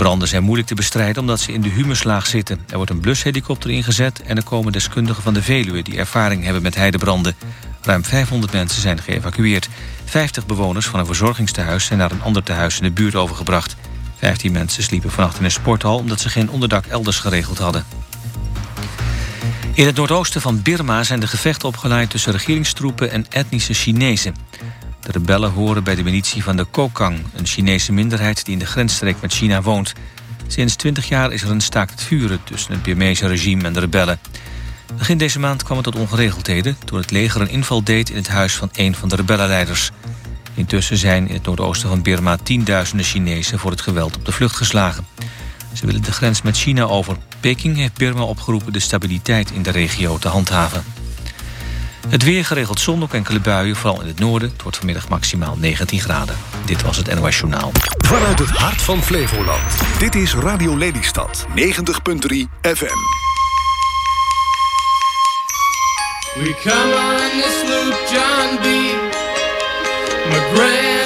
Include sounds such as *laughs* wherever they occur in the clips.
branden zijn moeilijk te bestrijden omdat ze in de humuslaag zitten. Er wordt een blushelikopter ingezet en er komen deskundigen van de Veluwe... die ervaring hebben met heidebranden. Ruim 500 mensen zijn geëvacueerd. 50 bewoners van een verzorgingstehuis zijn naar een ander tehuis in de buurt overgebracht. 15 mensen sliepen vannacht in een sporthal omdat ze geen onderdak elders geregeld hadden. In het noordoosten van Birma zijn de gevechten opgeleid tussen regeringstroepen en etnische Chinezen. De rebellen horen bij de militie van de Kokang, een Chinese minderheid die in de grensstreek met China woont. Sinds 20 jaar is er een staakt het vuren tussen het Birmeese regime en de rebellen. Begin deze maand kwam het tot ongeregeldheden toen het leger een inval deed in het huis van een van de rebellenleiders. Intussen zijn in het noordoosten van Birma tienduizenden Chinezen voor het geweld op de vlucht geslagen. Ze willen de grens met China over. Peking heeft Birma opgeroepen de stabiliteit in de regio te handhaven. Het weer geregeld zon, ook enkele buien, vooral in het noorden. Het wordt vanmiddag maximaal 19 graden. Dit was het NOS Journaal. Vanuit het hart van Flevoland. Dit is Radio Lelystad. 90.3 FM. We come on this loop, John B. My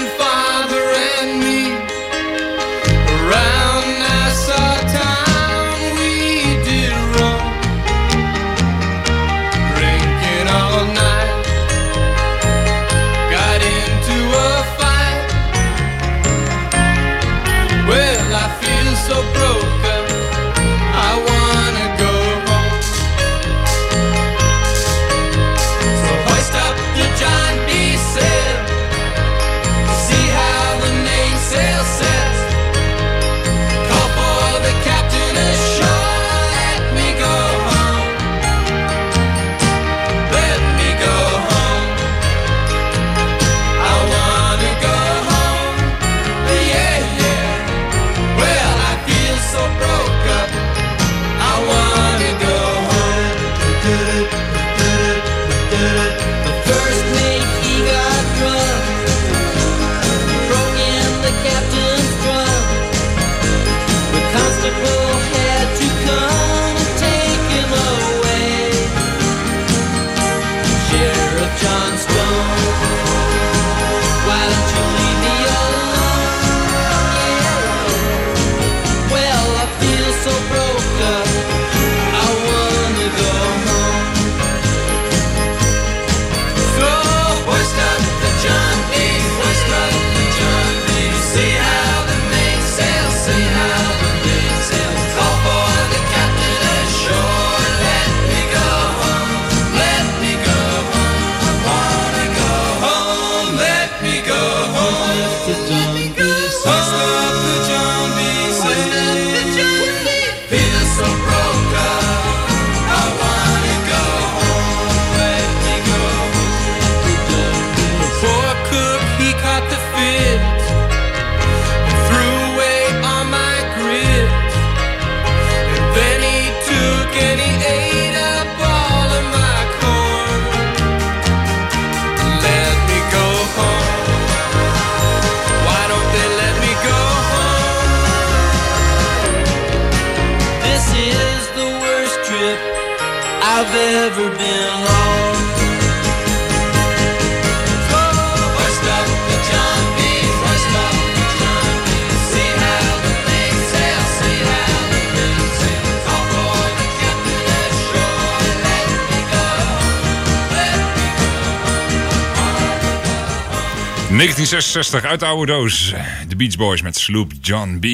1966 uit de oude doos. De Beach Boys met Sloop John B.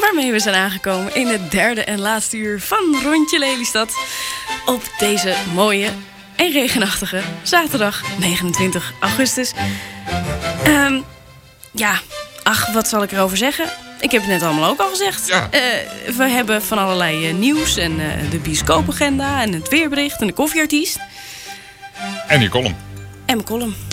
Waarmee we zijn aangekomen in het derde en laatste uur van Rondje Lelystad. Op deze mooie en regenachtige zaterdag 29 augustus. Ehm, ja, ach, wat zal ik erover zeggen? Ik heb het net allemaal ook al gezegd. Ja. Eh, we hebben van allerlei eh, nieuws en eh, de bioscoopagenda en het weerbericht en de koffieartiest. En je column. En mijn column.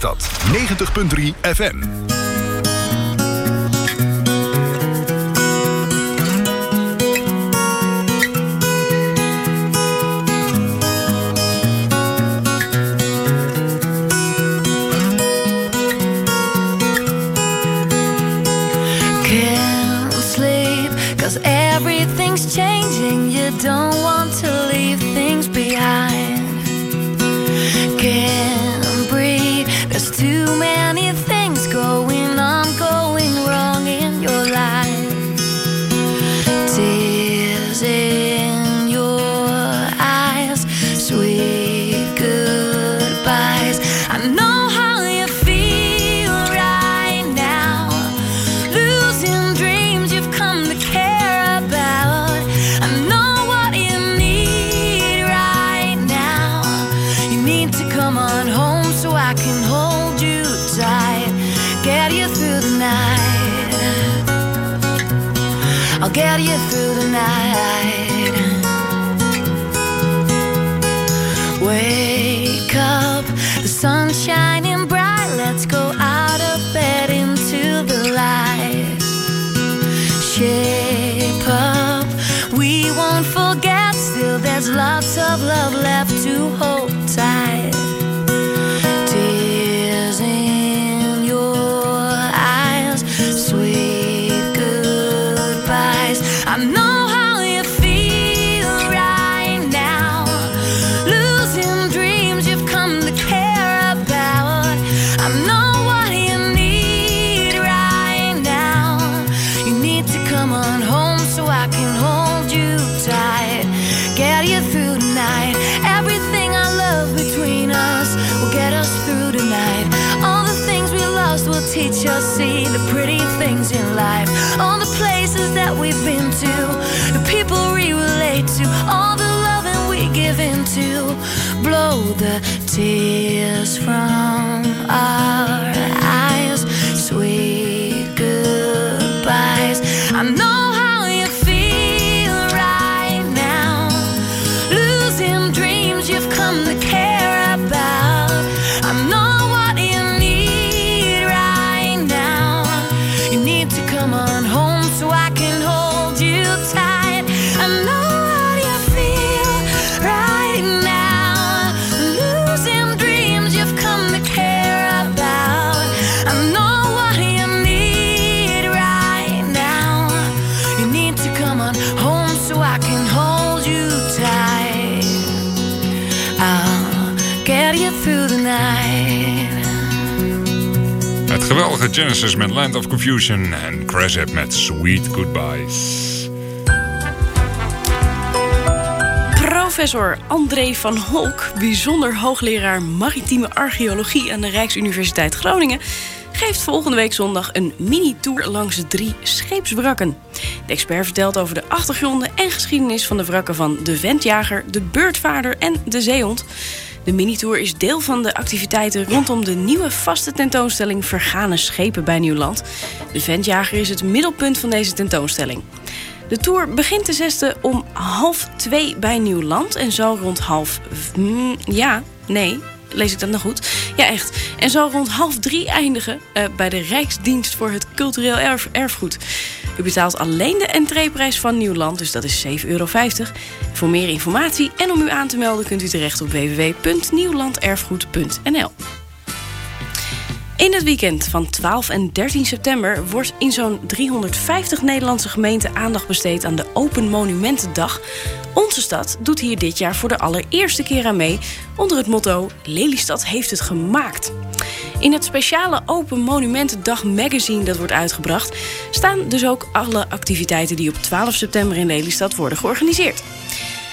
Lelystad 90.3 FM. Cause don't want to leave things behind. Blow the tears from our Genesis met Land of Confusion en App met Sweet Goodbyes. Professor André van Holk, bijzonder hoogleraar maritieme archeologie aan de Rijksuniversiteit Groningen, geeft volgende week zondag een mini-tour langs de drie scheepswrakken. De expert vertelt over de achtergronden en geschiedenis van de wrakken van de Ventjager, de Beurtvaarder en de Zeehond. De minitour is deel van de activiteiten rondom de nieuwe vaste tentoonstelling Vergane Schepen bij Nieuwland. De Ventjager is het middelpunt van deze tentoonstelling. De tour begint de zesde om half twee bij Nieuwland en zal rond half... mm, ja, nee, lees ik dat nou goed? Ja, echt. En zal rond half drie eindigen eh, bij de Rijksdienst voor het Cultureel Erf- Erfgoed. U betaalt alleen de entreeprijs van Nieuwland, dus dat is 7,50 euro. Voor meer informatie en om u aan te melden kunt u terecht op www.nieuwlanderfgoed.nl. In het weekend van 12 en 13 september wordt in zo'n 350 Nederlandse gemeenten aandacht besteed aan de Open Monumentendag. Onze stad doet hier dit jaar voor de allereerste keer aan mee onder het motto Lelystad heeft het gemaakt. In het speciale Open Monumentendag magazine dat wordt uitgebracht staan dus ook alle activiteiten die op 12 september in Lelystad worden georganiseerd.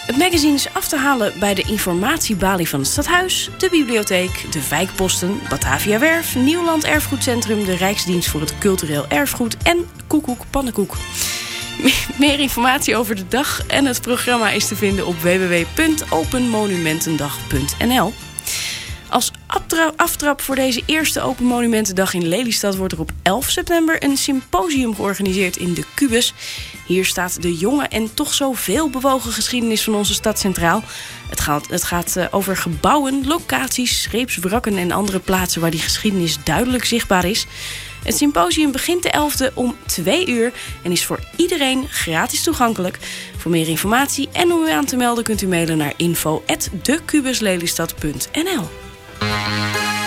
Het magazine is af te halen bij de informatiebalie van het stadhuis, de bibliotheek, de wijkposten, Batavia Werf, Nieuwland Erfgoedcentrum, de Rijksdienst voor het Cultureel Erfgoed en Koekoek Pannenkoek. Meer informatie over de dag en het programma is te vinden op www.openmonumentendag.nl. Als aftrap voor deze eerste Open Monumentendag in Lelystad wordt er op 11 september een symposium georganiseerd in de Cubus. Hier staat de jonge en toch zo veel bewogen geschiedenis van onze stad centraal. Het gaat, het gaat eh, over gebouwen, locaties, scheepswrakken en andere plaatsen waar die geschiedenis duidelijk zichtbaar is. Het symposium begint de 11e om 2 uur en is voor iedereen gratis toegankelijk. Voor meer informatie en om u aan te melden kunt u mailen naar info@decubuslelystad.nl. Música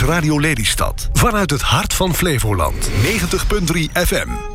Radio Lelystad. Vanuit het hart van Flevoland. 90.3 FM.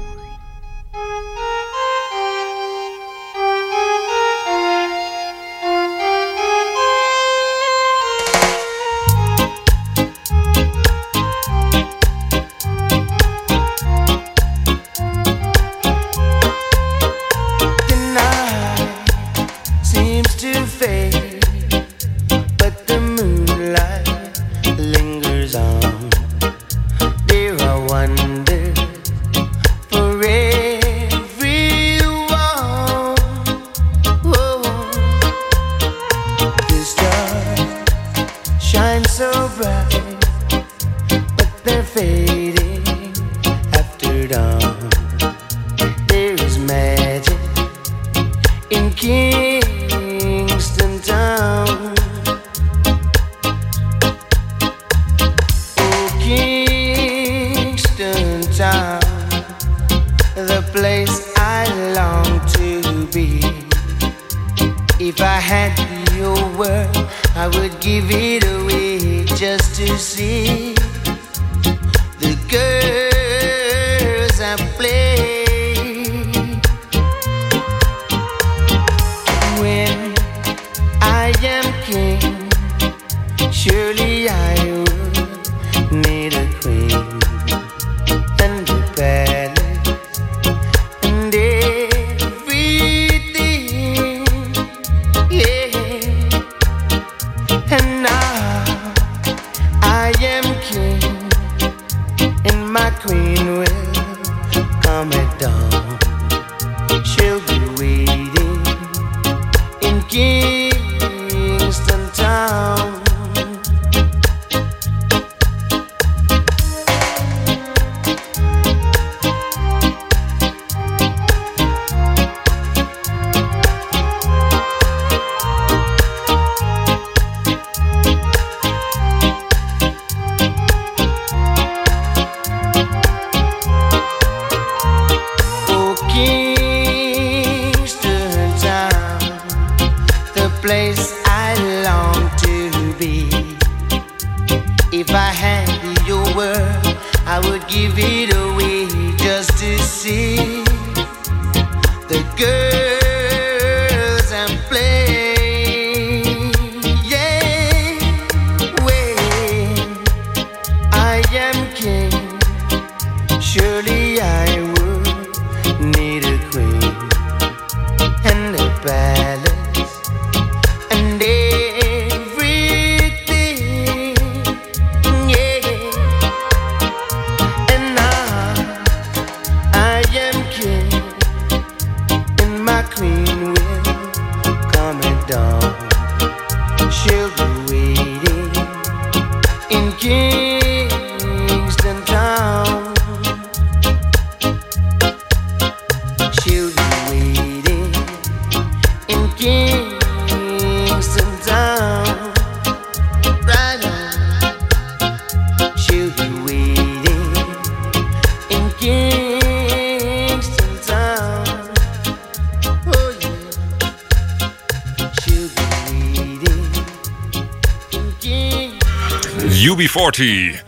UB40.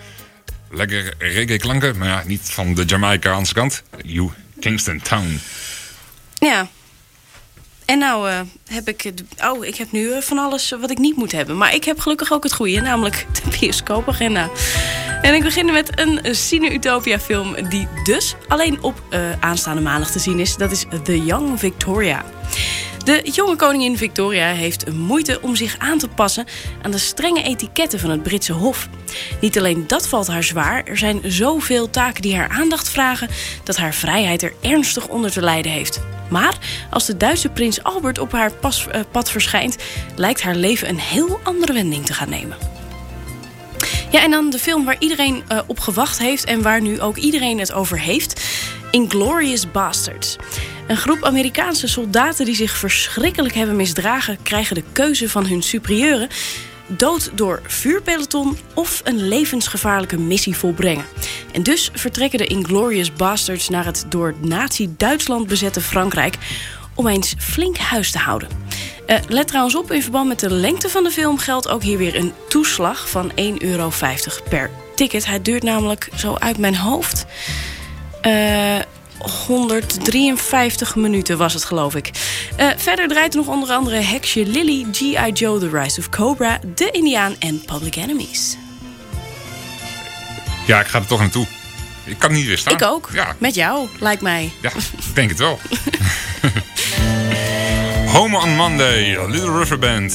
Lekker reggae klanken, maar ja, niet van de Jamaicaanse kant. U Kingston Town. Ja. En nou eh, heb ik... het- Oh, ik heb nu eh, van alles wat ik niet moet hebben. Maar ik heb gelukkig ook het goede, namelijk *laughs* de bioscoopagenda. En ik begin met een Cine Utopia film die dus alleen op eh, aanstaande maandag te zien is. Dat is The Young Victoria. De jonge koningin Victoria heeft moeite om zich aan te passen aan de strenge etiketten van het Britse Hof. Niet alleen dat valt haar zwaar, er zijn zoveel taken die haar aandacht vragen dat haar vrijheid er ernstig onder te lijden heeft. Maar als de Duitse prins Albert op haar pas- eh, pad verschijnt, lijkt haar leven een heel andere wending te gaan nemen. Ja, en dan de film waar iedereen eh, op gewacht heeft en waar nu ook iedereen het over heeft: Inglorious Bastards. Een groep Amerikaanse soldaten die zich verschrikkelijk hebben misdragen, krijgen de keuze van hun superieuren dood door vuurpeloton of een levensgevaarlijke missie volbrengen. En dus vertrekken de Inglorious Bastards naar het door Nazi-Duitsland bezette Frankrijk om eens flink huis te houden. Eh, let trouwens op, in verband met de lengte van de film geldt ook hier weer een toeslag van 1,50 euro per ticket. Hij duurt namelijk zo uit mijn hoofd. eh 153 minuten was het, geloof ik. Eh, verder draait er nog onder andere Heksje Lily, G.I. Joe, The Rise of Cobra, De Indiaan en Public Enemies. Ja, ik ga er toch naartoe. Ik kan niet weer staan. Ik ook. Ja, Met jou, lijkt mij. ja ik denk het wel. *laughs* Home on Monday, Little River Band.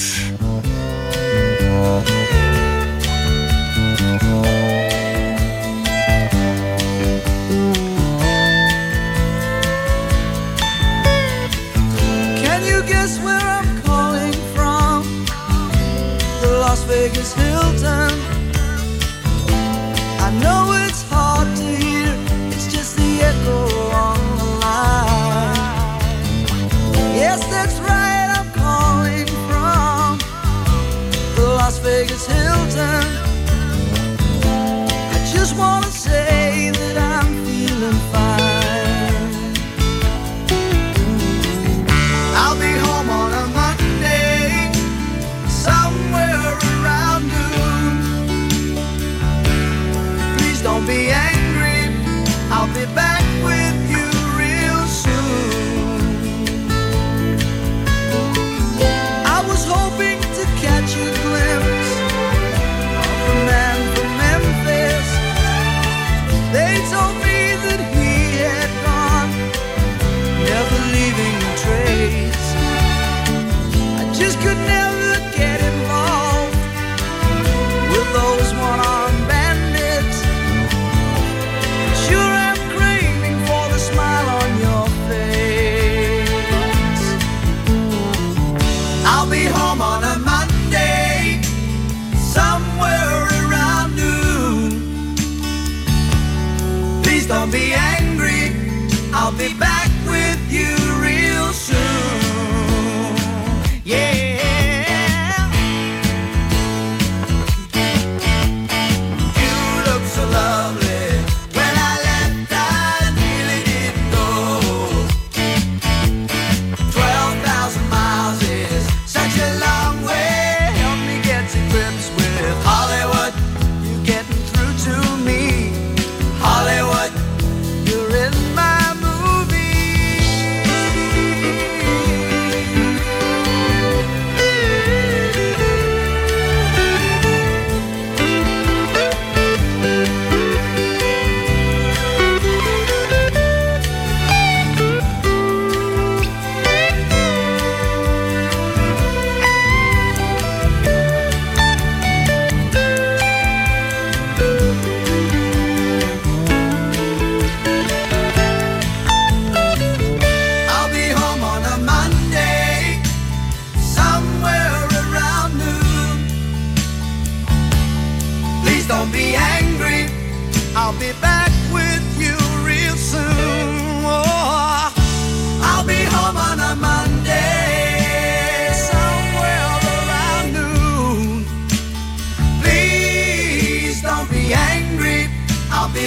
Las Vegas Hilton. I know it's hard to hear, it's just the echo on the line. Yes, that's right, I'm calling from the Las Vegas don't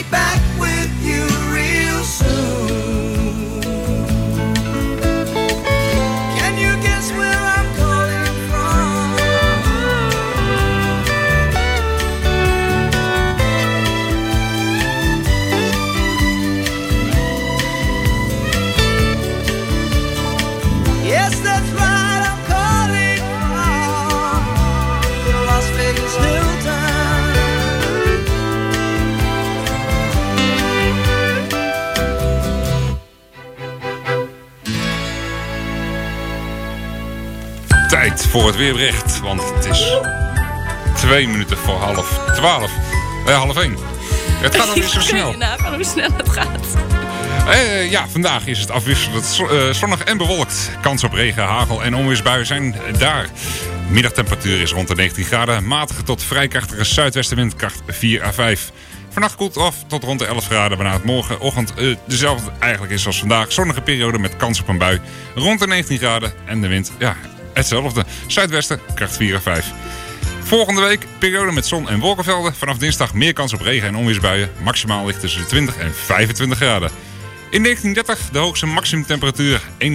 back with you real soon. Voor het weerbericht, want het is twee minuten voor half twaalf. Eh, half één. Het gaat nog niet zo *laughs* snel. nagaan hoe snel het gaat? Eh, ja, vandaag is het afwisselend eh, zonnig en bewolkt. Kans op regen, hagel en onweersbuien zijn daar. Middagtemperatuur is rond de 19 graden. Matige tot vrij krachtige zuidwestenwind, kracht 4 à 5. Vannacht koelt af tot rond de 11 graden, waarna het morgenochtend eh, dezelfde eigenlijk is als vandaag. Zonnige periode met kans op een bui. Rond de 19 graden en de wind, ja, hetzelfde. Zuidwesten, kracht 4 à 5. Volgende week periode met zon en wolkenvelden. Vanaf dinsdag meer kans op regen en onweersbuien. Maximaal ligt tussen de 20 en 25 graden. In 1930 de hoogste maximumtemperatuur 31,2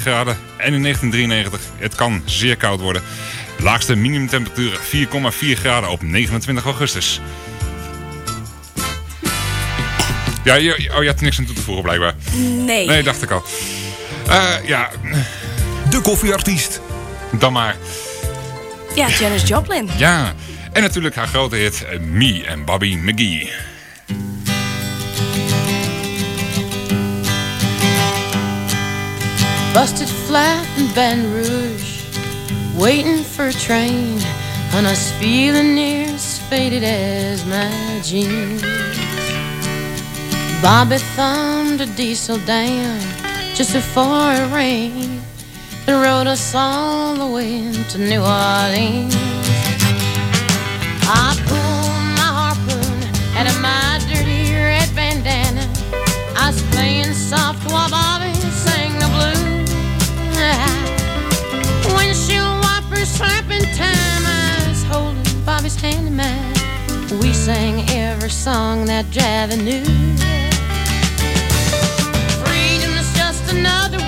graden. En in 1993 het kan zeer koud worden. Laagste minimumtemperatuur 4,4 graden op 29 augustus. Ja, je, oh, je had er niks aan toe te voegen blijkbaar. Nee. Nee, dacht ik al. Eh, ja, De koffieartiest. dan maar. Ja, Janis Joplin. Ja, en natuurlijk haar grote hit eh, Me en Bobby McGee. Busted flat in Baton Rouge, waiting for a train, and I was feeling near as faded as my jeans. Bobby thumbed a diesel down just before it rained and rode us all the way to New Orleans. I pulled my harpoon out of my dirty red bandana. I was playing soft while Bobby sang the blues. Windshield wipers slapping time. I was holding Bobby's hand in mine. We sang every song that Javi knew. Freedom is just another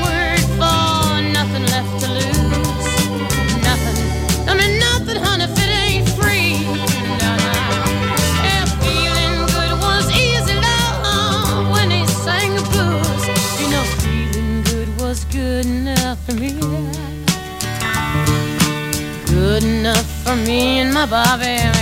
good enough for me and my Bobby.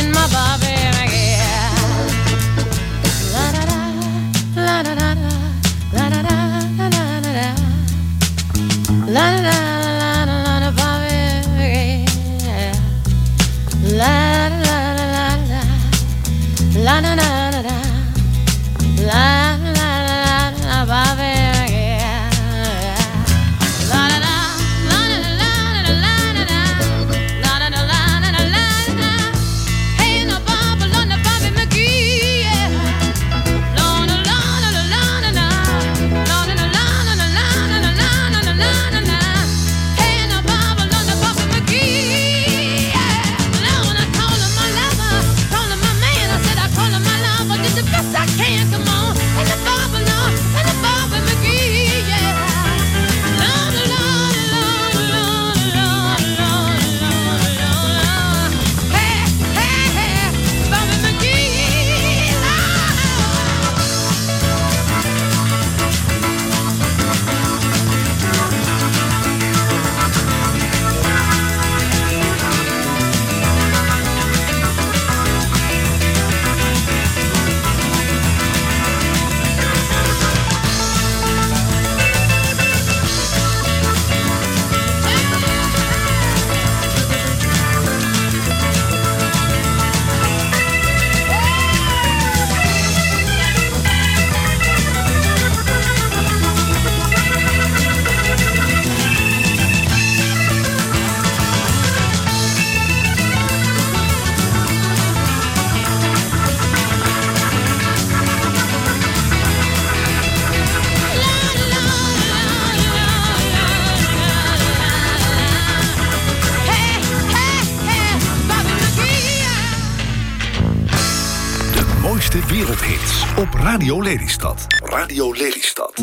Radio Lelystad. Radio Lelystad.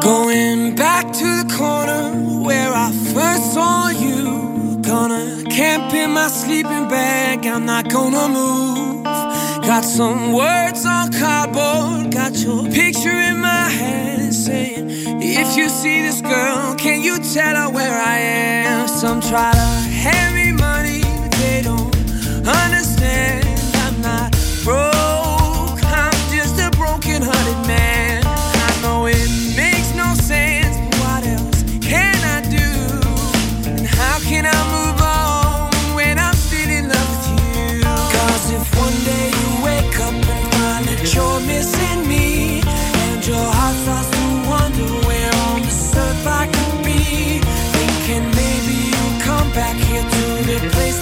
Going back to the corner where I first saw you. Gonna camp in my sleeping bag. I'm not gonna move. Got some work. see this girl, can you tell her where I am? Some try to replace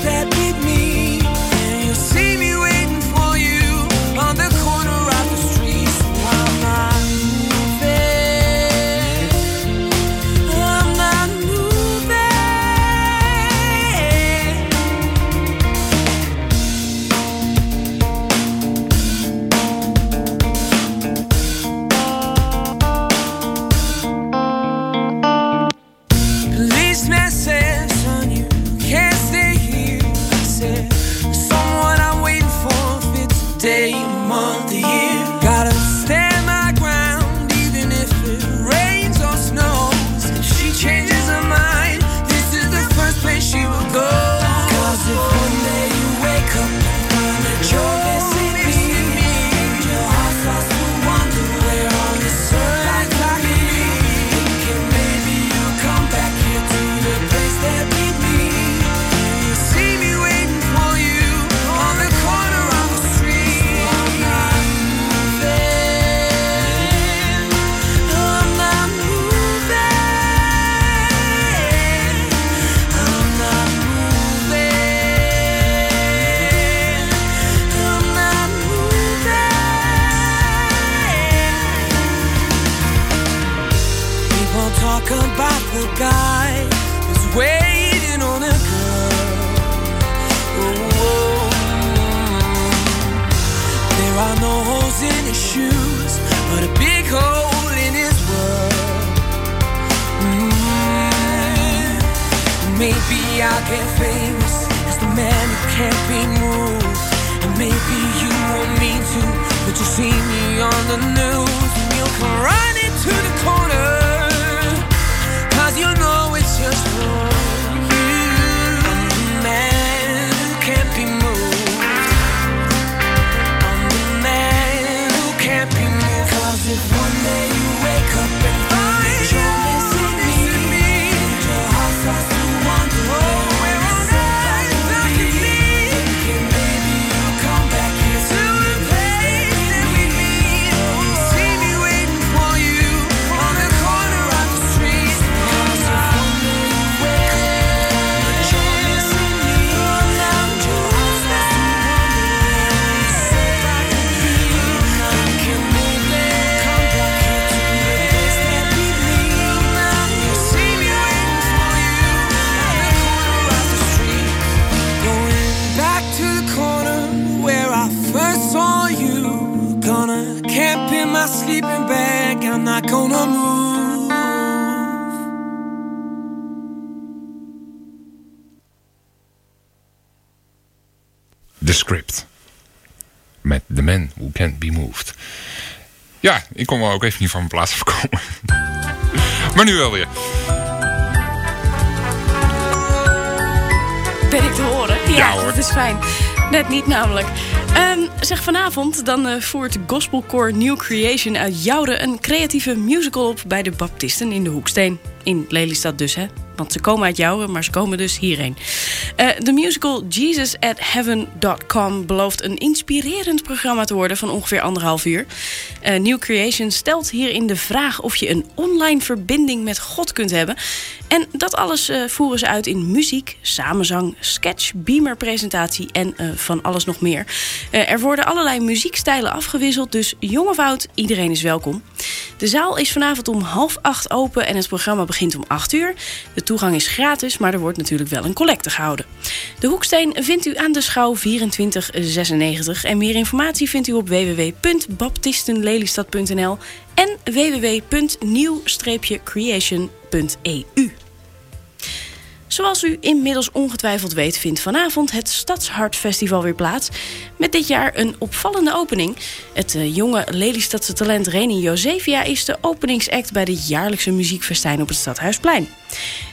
kon wel ook even niet van mijn plaats afkomen. maar nu wel weer. Ben ik te horen? Ja, Ja, hoor. dat is fijn. Net niet namelijk. Ehm, zeg, vanavond dan eh, voert gospelcore New Creation uit Joure... een creatieve musical op bij de Baptisten in de Hoeksteen. In Lelystad dus, hè? Want ze komen uit Joure, maar ze komen dus hierheen. Eh, de musical Jesus at Heaven.com belooft een inspirerend programma te worden van ongeveer anderhalf uur. Eh, New Creation stelt hierin de vraag of je een online verbinding met God kunt hebben. En dat alles eh, voeren ze uit in muziek, samenzang, sketch, beamerpresentatie en van alles nog meer. Er worden allerlei muziekstijlen afgewisseld, dus jong of oud, iedereen is welkom. De zaal is vanavond om half acht open en het programma begint om acht uur. De toegang is gratis, maar er wordt natuurlijk wel een collecte gehouden. De Hoeksteen vindt u aan de schouw 2496 en meer informatie vindt u op www.baptistenlelystad.nl en www.nieuw-creation.eu. Zoals u inmiddels ongetwijfeld weet, vindt vanavond het Stadshartfestival weer plaats. Met dit jaar een opvallende opening. Het eh, jonge Lelystadse talent Reni Josefia is de openingsact bij de jaarlijkse muziekfestijn op het Stadhuisplein.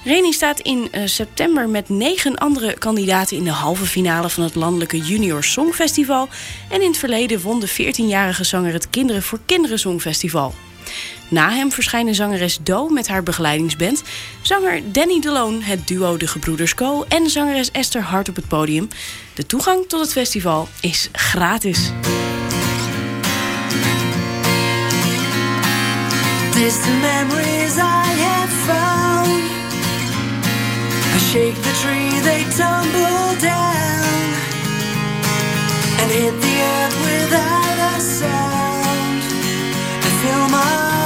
Reni staat in eh, september met negen andere kandidaten in de halve finale van het landelijke Junior Songfestival. En in het verleden won de 14-jarige zanger het Kinderen voor Kinderen Songfestival. Na hem verschijnen zangeres Do met haar begeleidingsband, zanger Danny DeLoon, het duo De Gebroeders Co en zangeres Esther Hart op het podium. De toegang tot het festival is gratis. Distant memories I have found. I shake the tree, they tumble down and hit the earth without a sound. I feel my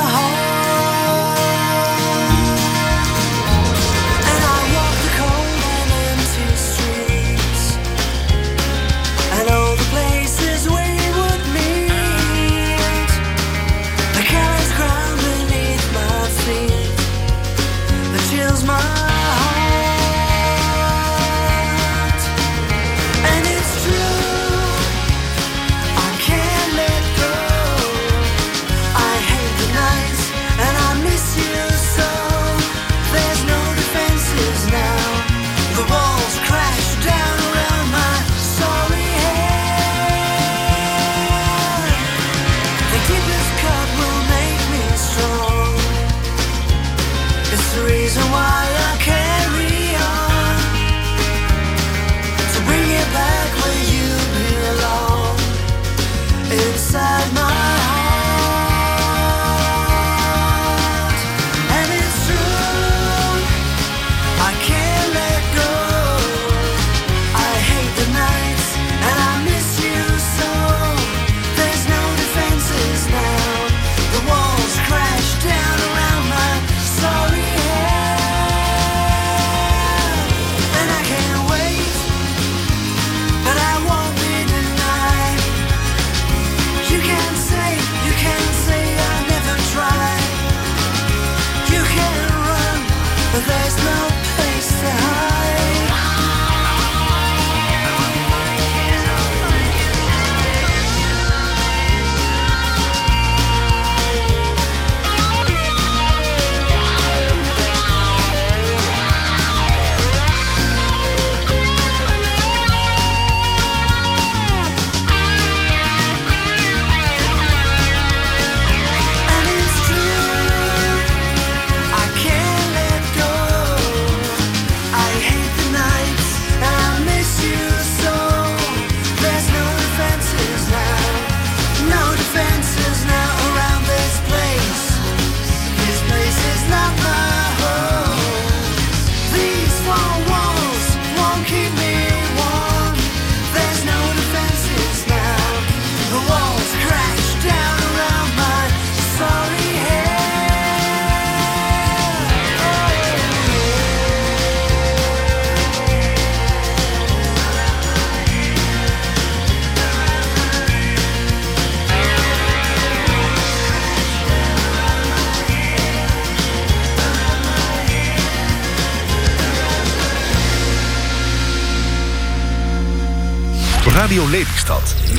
Radio Lelystad 90.3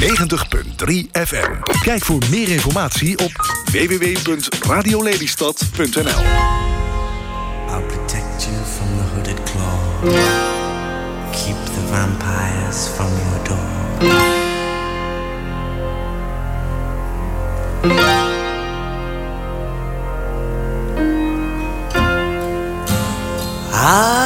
FM. Kijk voor meer informatie op www.radiolelystad.nl I'll protect you from the hooded claw. Keep the vampires from your door. Ay,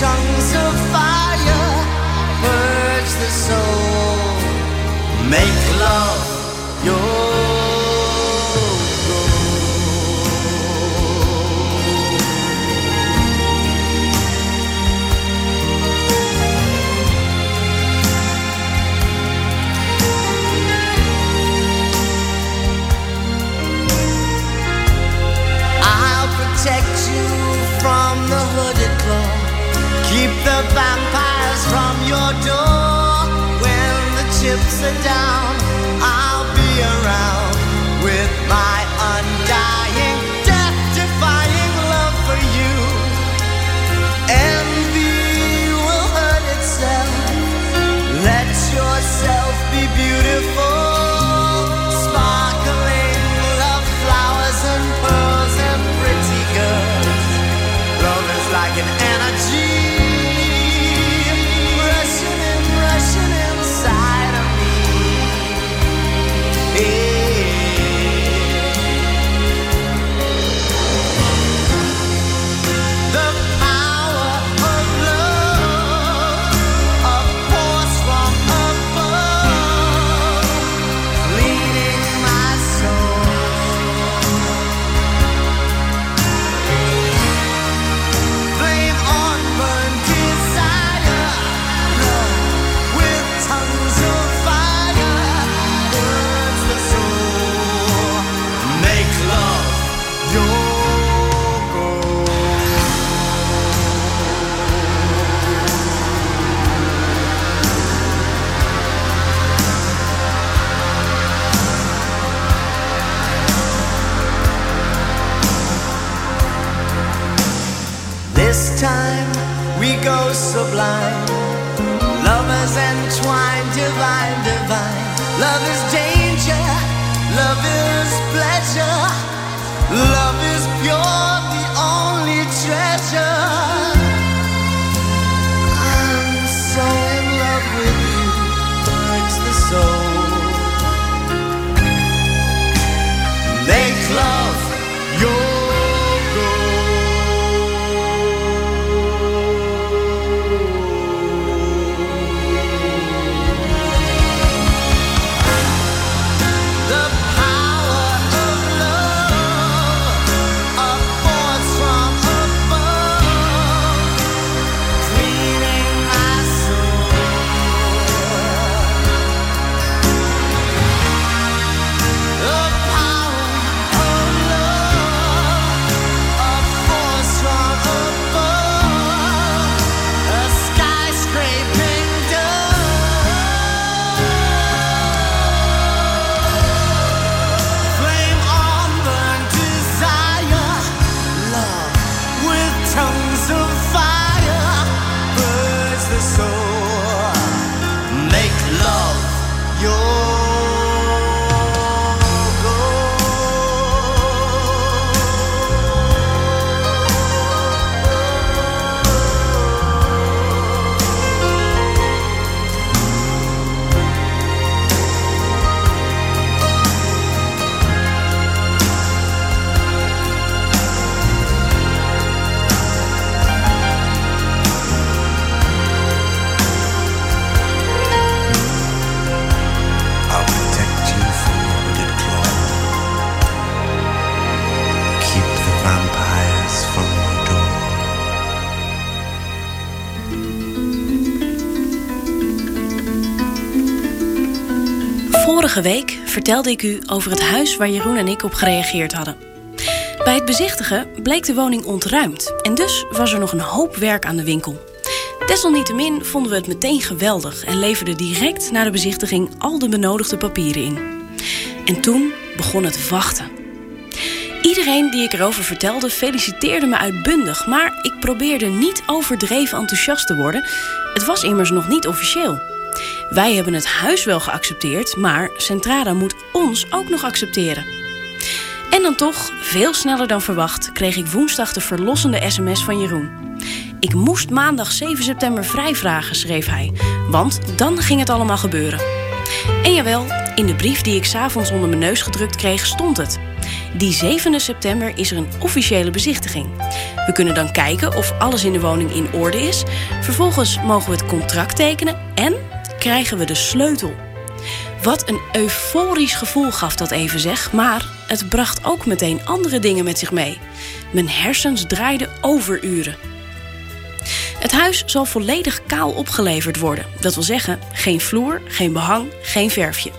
tongues of fire, purge the soul, make love your vampires from your door. When the chips are down, I'll be around with my sublime. Vorige week vertelde ik u over het huis waar Jeroen en ik op gereageerd hadden. Bij het bezichtigen bleek de woning ontruimd en dus was er nog een hoop werk aan de winkel. Desalniettemin vonden we het meteen geweldig en leverden direct na de bezichtiging al de benodigde papieren in. En toen begon het wachten. Iedereen die ik erover vertelde feliciteerde me uitbundig, maar ik probeerde niet overdreven enthousiast te worden. Het was immers nog niet officieel. Wij hebben het huis wel geaccepteerd, maar Centrada moet ons ook nog accepteren. En dan toch, veel sneller dan verwacht, kreeg ik woensdag de verlossende sms van Jeroen. Ik moest maandag 7 september vrijvragen, schreef hij, want dan ging het allemaal gebeuren. En jawel, in de brief die ik s'avonds onder mijn neus gedrukt kreeg, stond het. Die 7 september is er een officiële bezichtiging. We kunnen dan kijken of alles in de woning in orde is. Vervolgens mogen we het contract tekenen en krijgen we de sleutel. Wat een euforisch gevoel gaf dat even zeg, maar het bracht ook meteen andere dingen met zich mee. Mijn hersens draaiden overuren. Het huis zal volledig kaal opgeleverd worden. Dat wil zeggen, geen vloer, geen behang, geen verfje.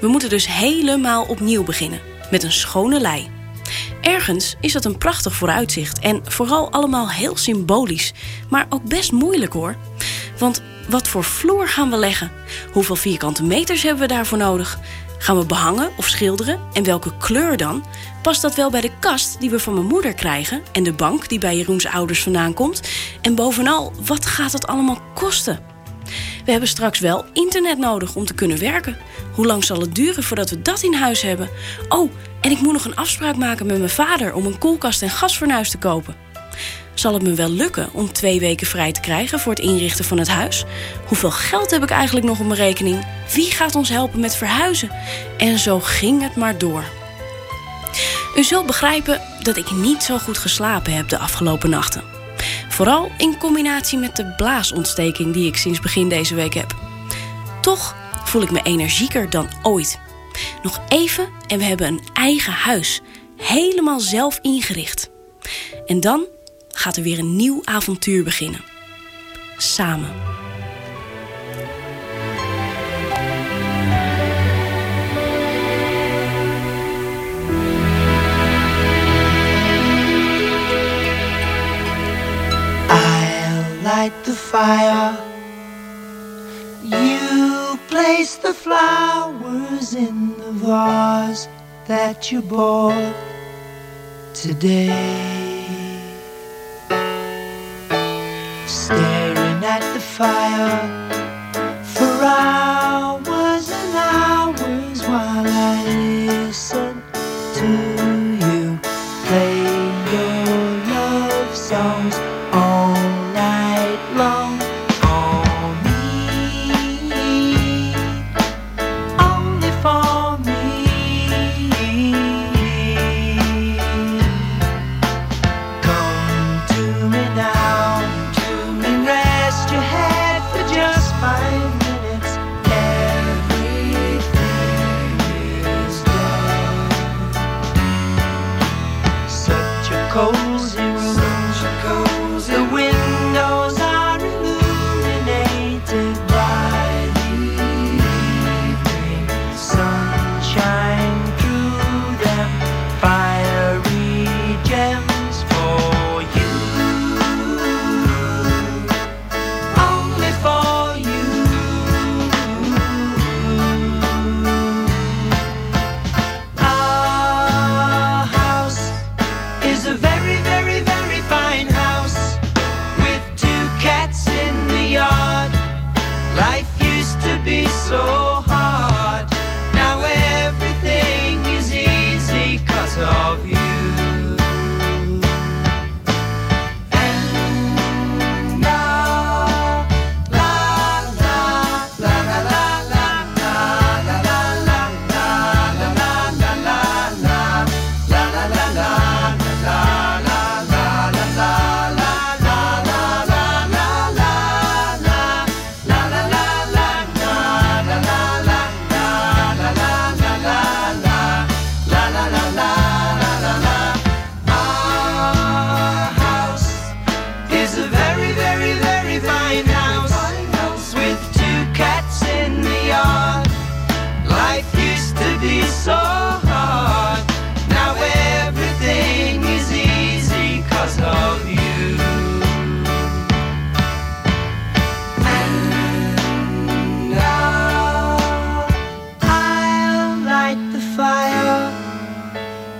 We moeten dus helemaal opnieuw beginnen, met een schone lei. Ergens is dat een prachtig vooruitzicht en vooral allemaal heel symbolisch, maar ook best moeilijk hoor. Want wat voor vloer gaan we leggen? Hoeveel vierkante meters hebben we daarvoor nodig? Gaan we behangen of schilderen? En welke kleur dan? Past dat wel bij de kast die we van mijn moeder krijgen? En de bank die bij Jeroens ouders vandaan komt? En bovenal, wat gaat dat allemaal kosten? We hebben straks wel internet nodig om te kunnen werken. Hoe lang zal het duren voordat we dat in huis hebben? Oh, en ik moet nog een afspraak maken met mijn vader om een koelkast en gasfornuis te kopen. Zal het me wel lukken om twee weken vrij te krijgen voor het inrichten van het huis? Hoeveel geld heb ik eigenlijk nog op mijn rekening? Wie gaat ons helpen met verhuizen? En zo ging het maar door. U zult begrijpen dat ik niet zo goed geslapen heb de afgelopen nachten. Vooral in combinatie met de blaasontsteking die ik sinds begin deze week heb. Toch voel ik me energieker dan ooit. Nog even en we hebben een eigen huis. Helemaal zelf ingericht. En dan gaat er weer een nieuw avontuur beginnen. Samen. Light the fire. You place the flowers in the vase that you bought today. Staring at the fire. For hours and hours while I listen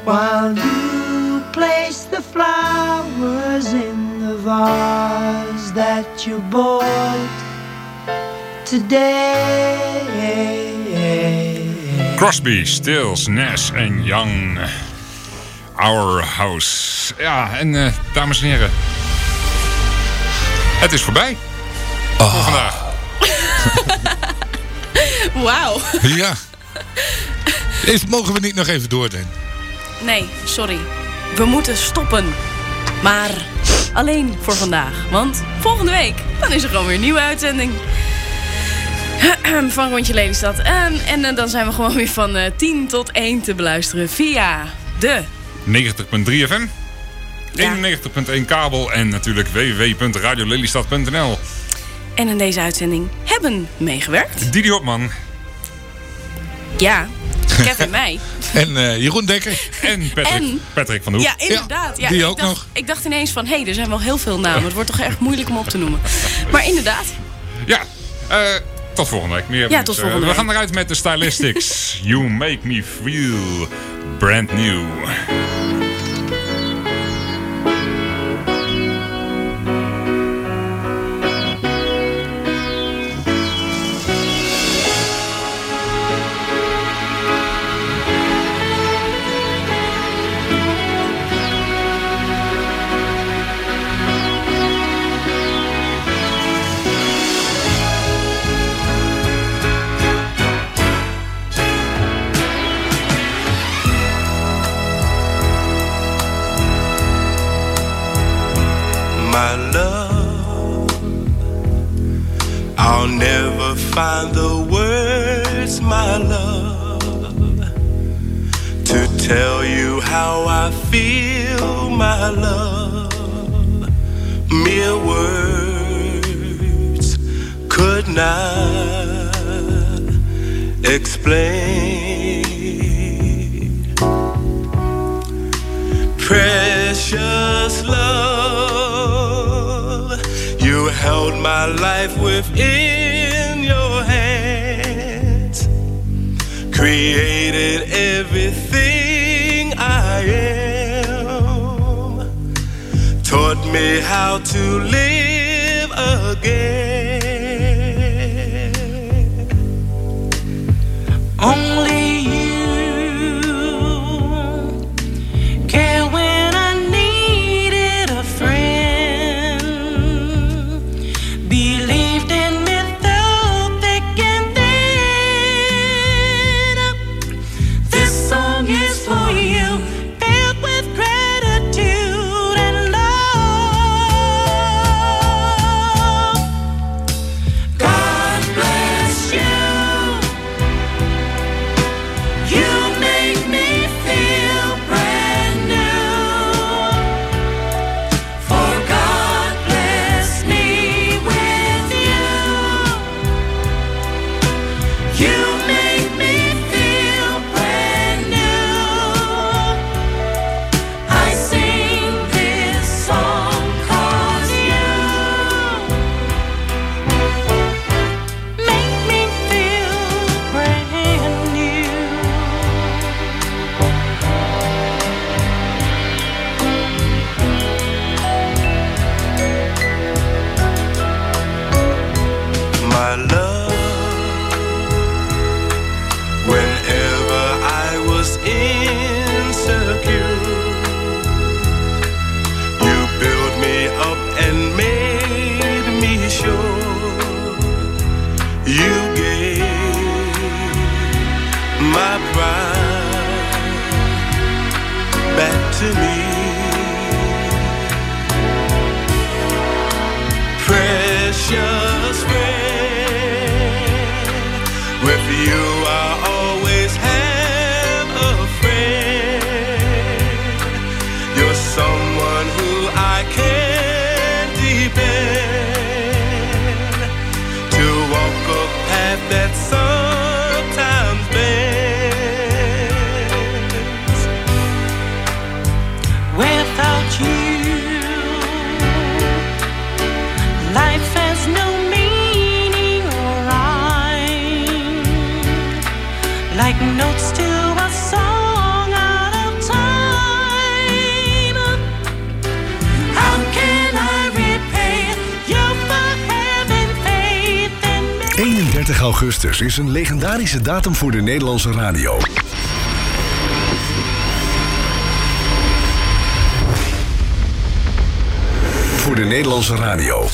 while you place the flowers in the vase that you bought today. Crosby, Stills, Nash en Young. Our House. Ja, en uh, dames en heren. Het is voorbij. Oh. Voor ah. vandaag. Wauw. Ja. Is, mogen we niet nog even doordenken? Nee, sorry. We moeten stoppen. Maar alleen voor vandaag. Want volgende week, dan is er gewoon weer een nieuwe uitzending. Van Rondje Lelystad. En, en eh, dan zijn we gewoon weer van eh, 10 tot 1 te beluisteren via de... 90.3 FM. 91.1 kabel en natuurlijk www.radiolelystad.nl. En in deze uitzending hebben meegewerkt. Didi Hopman Ja, *laughs* Kevin mij. En eh, Jeroen Dekker. en Patrick, En- Patrick van de Hoek. Ja, inderdaad. Ja, die ik ook dacht, nog. Ik dacht ineens van, hé, hey, er zijn wel heel veel namen. Het wordt toch echt moeilijk om op te noemen. Maar inderdaad. Ja, eh, tot volgende week. Meer Ja, tot Eh, volgende we week. gaan eruit met de Stylistics. you make me feel brand new. I'll never find the words, my love, to tell you how I feel, my love. Mere words could not explain. Precious love, held my life within your hands, created everything I am, taught me how to live again. Is een legendarische datum voor de Nederlandse radio. Voor de Nederlandse radio.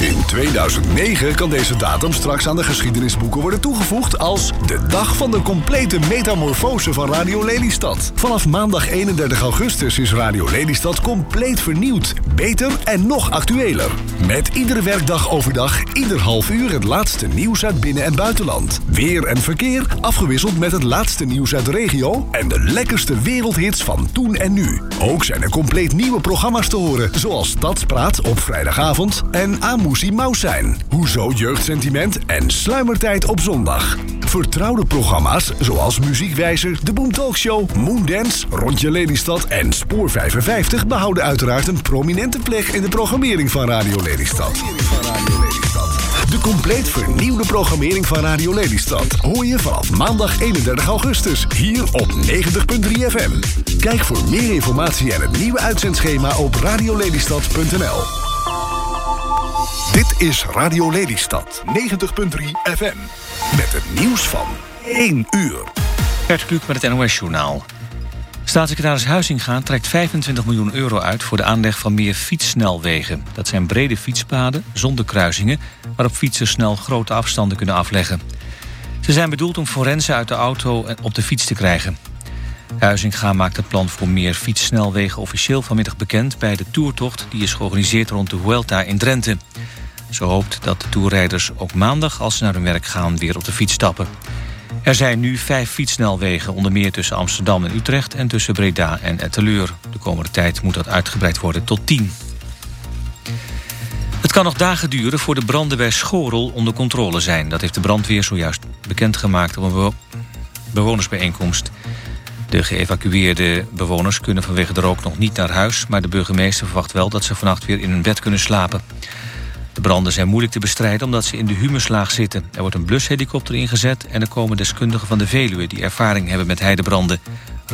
In 2009 kan deze datum straks aan de geschiedenisboeken worden toegevoegd als de dag van de complete metamorfose van Radio Lelystad. Vanaf maandag 31 augustus is Radio Lelystad compleet vernieuwd, beter en nog actueler. Met iedere werkdag overdag, ieder half uur het laatste nieuws uit binnen- en buitenland. Weer en verkeer afgewisseld met het laatste nieuws uit de regio en de lekkerste wereldhits van toen en nu. Ook zijn er compleet nieuwe programma's te horen, zoals Stadspraat op vrijdagavond en Amoesie Maus zijn. Hoezo jeugdsentiment en sluimertijd op zondag. Vertrouwde programma's zoals Muziekwijzer, De Boom Talk Show, Moondance, Rondje Lelystad en Spoor 55 behouden uiteraard een prominente plek in de programmering van Radio Lelystad. De compleet vernieuwde programmering van Radio Lelystad hoor je vanaf maandag 31 augustus hier op 90.3 FM. Kijk voor meer informatie en het nieuwe uitzendschema op radiolelystad.nl. Dit is Radio Lelystad 90.3 FM met het nieuws van 1 uur. Gert Kluk met het NOS-journaal. Staatssecretaris Huizinga trekt 25 miljoen euro uit... voor de aanleg van meer fietssnelwegen. Dat zijn brede fietspaden zonder kruisingen... waarop fietsers snel grote afstanden kunnen afleggen. Ze zijn bedoeld om forensen uit de auto op de fiets te krijgen. Huizinga maakt het plan voor meer fietssnelwegen officieel vanmiddag bekend... bij de toertocht die is georganiseerd rond de Vuelta in Drenthe. Ze hoopt dat de toerrijders ook maandag als ze naar hun werk gaan... weer op de fiets stappen. Er zijn nu vijf fietssnelwegen, onder meer tussen Amsterdam en Utrecht... en tussen Breda en Etteleur. De komende tijd moet dat uitgebreid worden tot tien. Het kan nog dagen duren voor de branden bij Schorel onder controle zijn. Dat heeft de brandweer zojuist bekendgemaakt op een bewo- bewonersbijeenkomst. De geëvacueerde bewoners kunnen vanwege de rook nog niet naar huis... maar de burgemeester verwacht wel dat ze vannacht weer in hun bed kunnen slapen. De branden zijn moeilijk te bestrijden omdat ze in de humuslaag zitten. Er wordt een blushelikopter ingezet en er komen deskundigen van de Veluwe... die ervaring hebben met heidebranden.